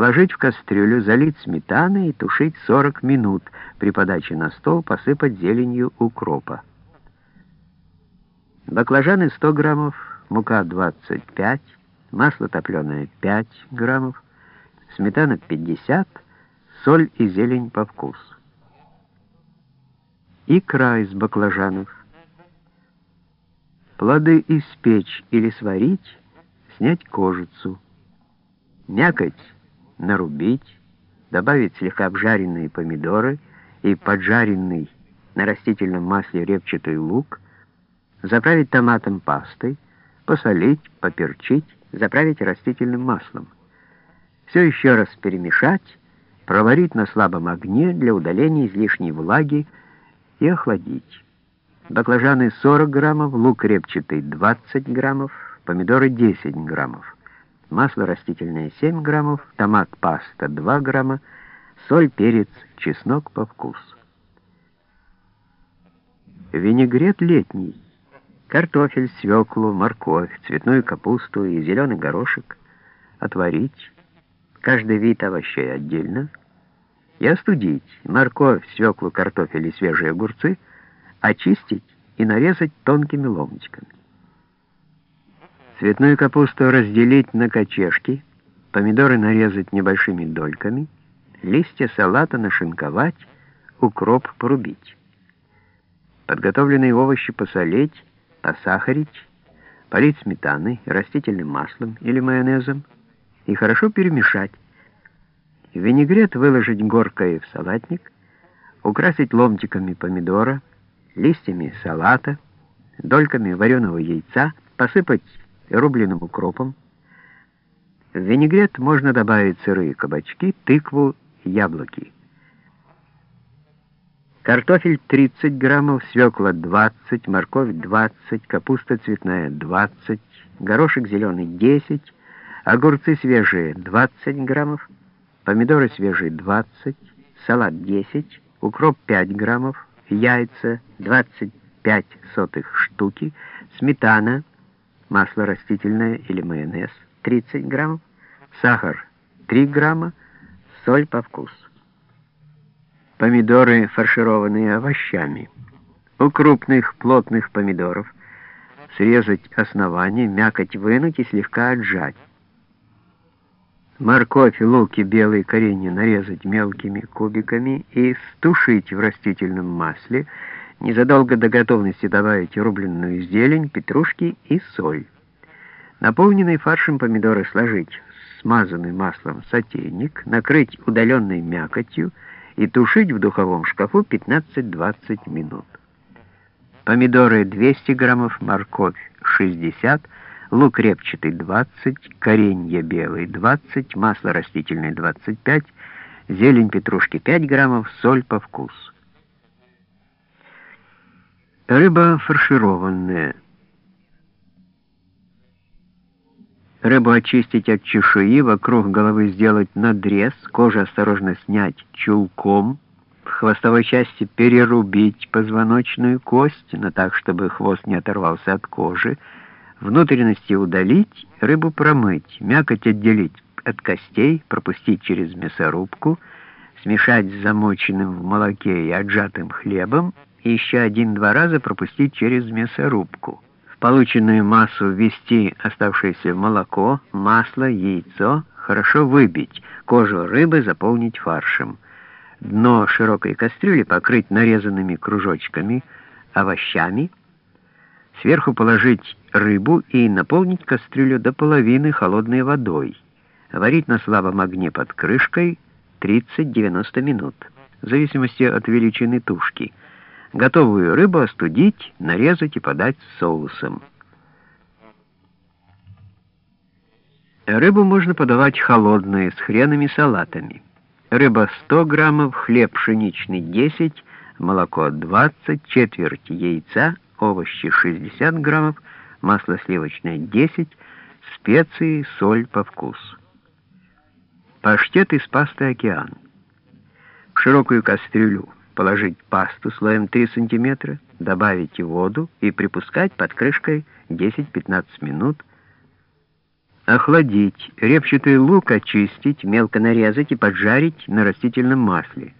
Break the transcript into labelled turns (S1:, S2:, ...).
S1: Положить в кастрюлю, залить сметаной и тушить 40 минут. При подаче на стол посыпать зеленью укропа. Баклажаны 100 граммов, мука 25, масло топленое 5 граммов, сметана 50, соль и зелень по вкусу. Икра из баклажанов. Плоды испечь или сварить, снять кожицу. Мякоть нарубить, добавить слегка обжаренные помидоры и поджаренный на растительном масле репчатый лук, заправить томатом пастой, посолить, поперчить, заправить растительным маслом. Все еще раз перемешать, проварить на слабом огне для удаления излишней влаги и охладить. Баклажаны 40 граммов, лук репчатый 20 граммов, помидоры 10 граммов масло растительное 7 граммов, томат паста 2 грамма, соль, перец, чеснок по вкусу. Винегрет летний. Картофель, свеклу, морковь, цветную капусту и зеленый горошек отварить, каждый вид овощей отдельно, и остудить морковь, свеклу, картофель и свежие огурцы, очистить и нарезать тонкими ломтиками. Цветную капусту разделить на кочешки, помидоры нарезать небольшими дольками, листья салата нашинковать, укроп порубить. Подготовленные овощи посолить, посахарить, полить сметаной, растительным маслом или майонезом и хорошо перемешать. Винегрет выложить горкой в салатник, украсить ломтиками помидора, листьями салата, дольками вареного яйца, посыпать рубленым укропом. В винегрет можно добавить сырые кабачки, тыкву, яблоки. Картофель 30 граммов, свекла 20, морковь 20, капуста цветная 20, горошек зеленый 10, огурцы свежие 20 граммов, помидоры свежие 20, салат 10, укроп 5 граммов, яйца 25 сотых штуки, сметана масло растительное или майонез 30 граммов, сахар 3 грамма, соль по вкусу. Помидоры, фаршированные овощами. У крупных плотных помидоров срезать основание, мякоть вынуть и слегка отжать. Морковь, лук и белые коренья нарезать мелкими кубиками и стушить в растительном масле, Незадолго до готовности добавить рубленную зелень, петрушки и соль. Наполненный фаршем помидоры сложить в смазанный маслом сотейник, накрыть удаленной мякотью и тушить в духовом шкафу 15-20 минут. Помидоры 200 граммов, морковь 60, лук репчатый 20, коренья белый 20, масло растительное 25, зелень петрушки 5 граммов, соль по вкусу. Рыба фаршированная. Рыбу очистить от чешуи, вокруг головы сделать надрез, кожу осторожно снять чулком, в хвостовой части перерубить позвоночную кость, но так, чтобы хвост не оторвался от кожи, внутренности удалить, рыбу промыть, мякоть отделить от костей, пропустить через мясорубку, смешать с замоченным в молоке и отжатым хлебом, и еще один-два раза пропустить через мясорубку. В полученную массу ввести оставшееся молоко, масло, яйцо, хорошо выбить, кожу рыбы заполнить фаршем. Дно широкой кастрюли покрыть нарезанными кружочками, овощами, сверху положить рыбу и наполнить кастрюлю до половины холодной водой. Варить на слабом огне под крышкой 30-90 минут, в зависимости от величины тушки. Готовую рыбу остудить, нарезать и подать с соусом. Рыбу можно подавать холодной, с хренами салатами. Рыба 100 граммов, хлеб пшеничный 10, молоко 20, четверть яйца, овощи 60 граммов, масло сливочное 10, специи, соль по вкусу. Паштет из пасты «Океан». В широкую кастрюлю положить пасту слоем 3 см, добавить воду и припускать под крышкой 10-15 минут, Охладить, репчатый лук очистить, мелко нарезать и поджарить на растительном масле.